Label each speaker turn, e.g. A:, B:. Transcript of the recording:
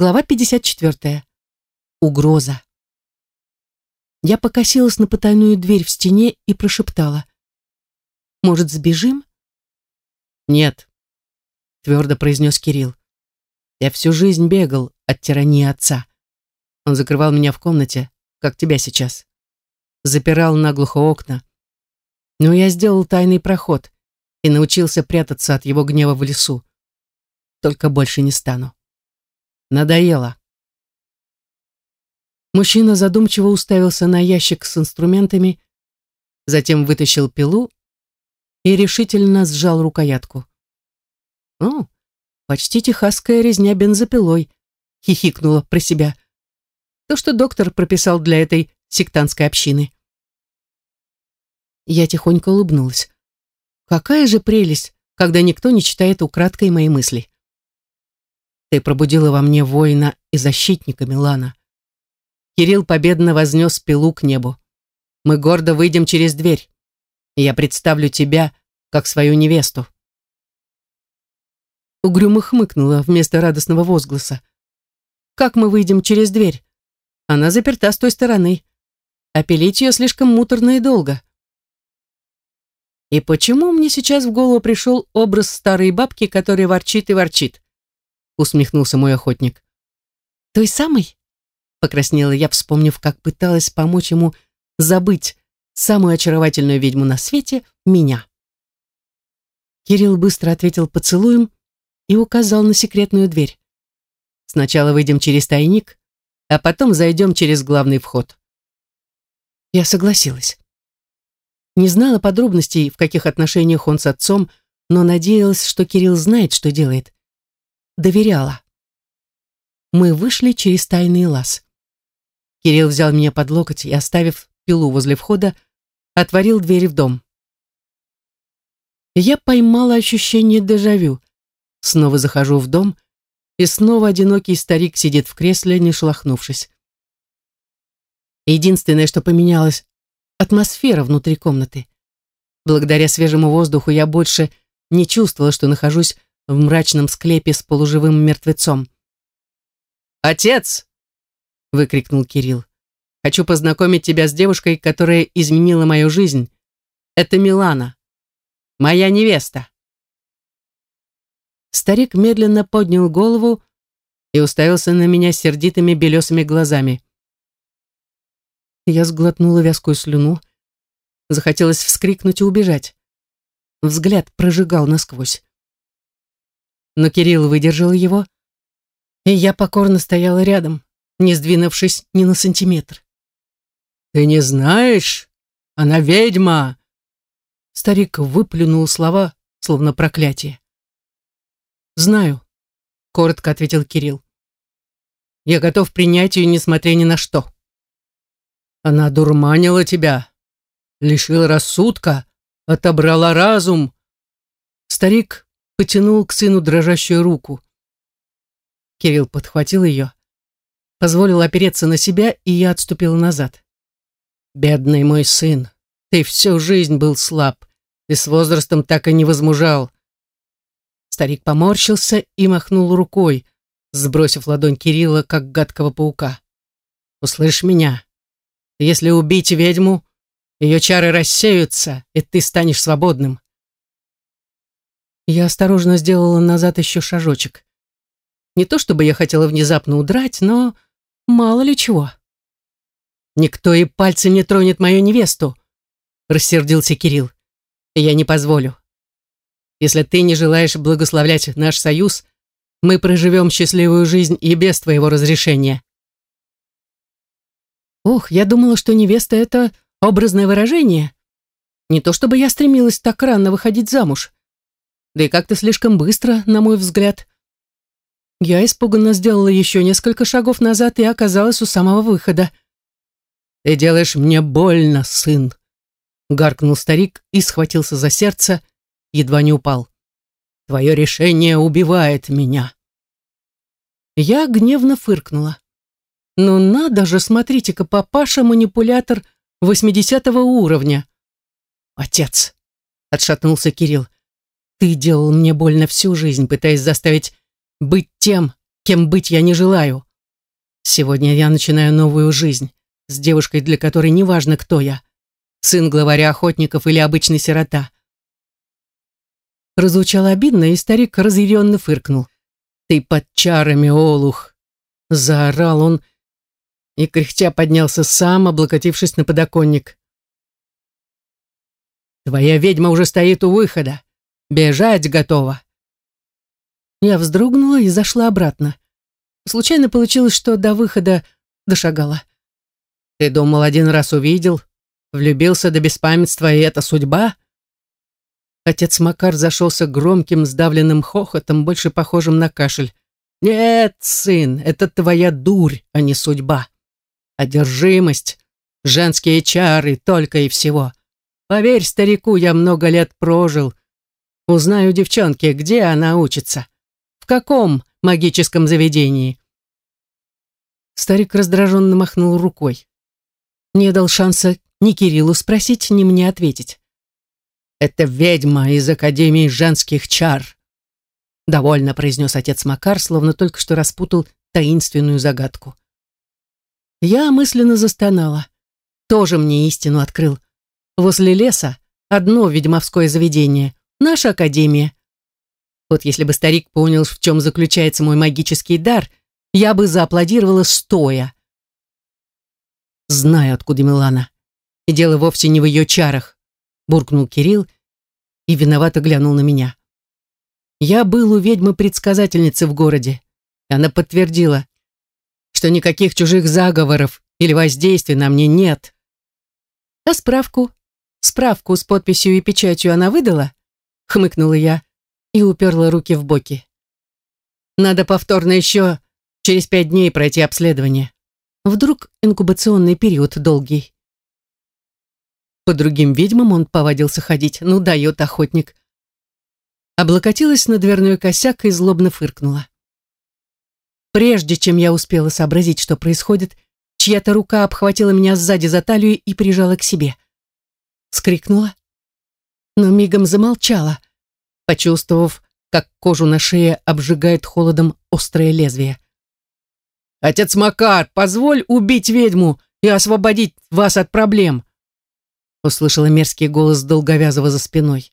A: Глава 54. Угроза. Я покосилась на потайную дверь в стене и прошептала. «Может, сбежим?»
B: «Нет», — твердо произнес Кирилл. «Я всю жизнь бегал от тирании отца. Он закрывал меня в комнате, как тебя сейчас. Запирал наглухо окна. Но я сделал тайный проход и научился прятаться от его гнева в лесу. Только больше не стану. Надоело. Мужчина задумчиво уставился на ящик с инструментами, затем вытащил пилу и решительно сжал рукоятку. «О, почти техасская резня бензопилой», — хихикнула про себя. «То, что доктор прописал для этой сектантской общины». Я тихонько улыбнулась. «Какая же прелесть, когда никто не читает украдкой мои мысли». Ты пробудила во мне воина и защитника, Милана. Кирилл победно вознес пилу к небу. Мы гордо выйдем через дверь, и я представлю тебя как свою невесту. Угрюмо хмыкнула вместо радостного возгласа. «Как мы выйдем через дверь? Она заперта с той стороны. А пилить ее слишком муторно и долго». И почему мне сейчас в голову пришел образ старой бабки, которая ворчит и ворчит? Усмехнулся мой охотник. Той самой? Покраснела я, вспомнив, как пыталась помочь ему забыть самую очаровательную ведьму на свете, меня. Кирилл быстро ответил поцелуем и указал на секретную дверь. Сначала выйдем через тайник, а потом зайдем через главный вход. Я согласилась. Не знала подробностей, в каких отношениях он с отцом, но надеялась, что Кирилл знает, что делает доверяла. Мы вышли через тайный лаз. Кирилл взял меня под локоть и, оставив пилу возле входа, отворил дверь в дом. Я поймала ощущение дежавю. Снова захожу в дом, и снова одинокий старик сидит в кресле, не шелохнувшись. Единственное, что поменялось, атмосфера внутри комнаты. Благодаря свежему воздуху я больше не чувствовала, что нахожусь в мрачном склепе с полуживым мертвецом. «Отец!» — выкрикнул Кирилл. «Хочу познакомить тебя с девушкой, которая изменила мою жизнь. Это Милана, моя невеста». Старик медленно поднял голову и уставился на меня сердитыми белесыми глазами. Я сглотнула вязкую слюну. Захотелось вскрикнуть и убежать. Взгляд прожигал насквозь но Кирилл выдержал его, и я покорно стояла рядом, не сдвинувшись ни на сантиметр. «Ты не знаешь? Она ведьма!» Старик выплюнул слова, словно проклятие. «Знаю», — коротко ответил Кирилл. «Я готов принять ее, несмотря ни на что». «Она дурманила тебя, лишила рассудка, отобрала разум». Старик потянул к сыну дрожащую руку. Кирилл подхватил ее, позволил опереться на себя, и я отступил назад. «Бедный мой сын, ты всю жизнь был слаб и с возрастом так и не возмужал». Старик поморщился и махнул рукой, сбросив ладонь Кирилла, как гадкого паука. «Услышь меня. Если убить ведьму, ее чары рассеются, и ты станешь свободным. Я осторожно сделала назад еще шажочек. Не то чтобы я хотела внезапно удрать, но мало ли чего. «Никто и пальцем не тронет мою невесту», — рассердился Кирилл. «Я не позволю. Если ты не желаешь благословлять наш союз, мы проживем счастливую жизнь и без твоего разрешения». Ох, я думала, что невеста — это образное выражение. Не то чтобы я стремилась так рано выходить замуж да и как-то слишком быстро, на мой взгляд. Я испуганно сделала еще несколько шагов назад и оказалась у самого выхода. «Ты делаешь мне больно, сын!» Гаркнул старик и схватился за сердце, едва не упал. «Твое решение убивает меня!» Я гневно фыркнула. «Ну надо же, смотрите-ка, папаша-манипулятор восьмидесятого уровня!» «Отец!» — отшатнулся Кирилл. Ты делал мне больно всю жизнь, пытаясь заставить быть тем, кем быть я не желаю. Сегодня я начинаю новую жизнь с девушкой, для которой не важно, кто я. Сын главаря охотников или обычный сирота. Разучало обидно, и старик разъяренно фыркнул. «Ты под чарами, Олух!» Заорал он и кряхтя поднялся сам, облокотившись на подоконник. «Твоя ведьма уже стоит у выхода. Бежать готова!» Я вздрогнула и зашла обратно. Случайно получилось, что до выхода дошагала. Ты думал, один раз увидел, влюбился до беспамятства, и это судьба? Отец Макар зашелся громким, сдавленным хохотом, больше похожим на кашель. Нет, сын, это твоя дурь, а не судьба. Одержимость, женские чары, только и всего. Поверь старику, я много лет прожил. Узнаю девчонки, где она учится. В каком магическом заведении. Старик раздраженно махнул рукой. Не дал шанса ни Кириллу спросить, ни мне ответить. «Это ведьма из Академии женских чар», — довольно произнес отец Макар, словно только что распутал таинственную загадку. Я мысленно застонала. Тоже мне истину открыл. Возле леса одно ведьмовское заведение, наша Академия. Вот если бы старик понял, в чем заключается мой магический дар, я бы зааплодировала стоя. Знаю, откуда Милана. И дело вовсе не в ее чарах, буркнул Кирилл и виновато глянул на меня. Я был у ведьмы-предсказательницы в городе. И она подтвердила, что никаких чужих заговоров или воздействий на мне нет. А справку? Справку с подписью и печатью она выдала? Хмыкнула я и уперла руки в боки. Надо повторно еще через пять дней пройти обследование. Вдруг инкубационный период долгий. По другим ведьмам он повадился ходить. Ну, дает охотник. Облокотилась на дверной косяк и злобно фыркнула. Прежде чем я успела сообразить, что происходит, чья-то рука обхватила меня сзади за талию и прижала к себе. Скрикнула, но мигом замолчала, почувствовав, как кожу на шее обжигает холодом острое лезвие. «Отец Макар, позволь убить ведьму и освободить вас от проблем!» Услышала мерзкий голос Долговязого за спиной.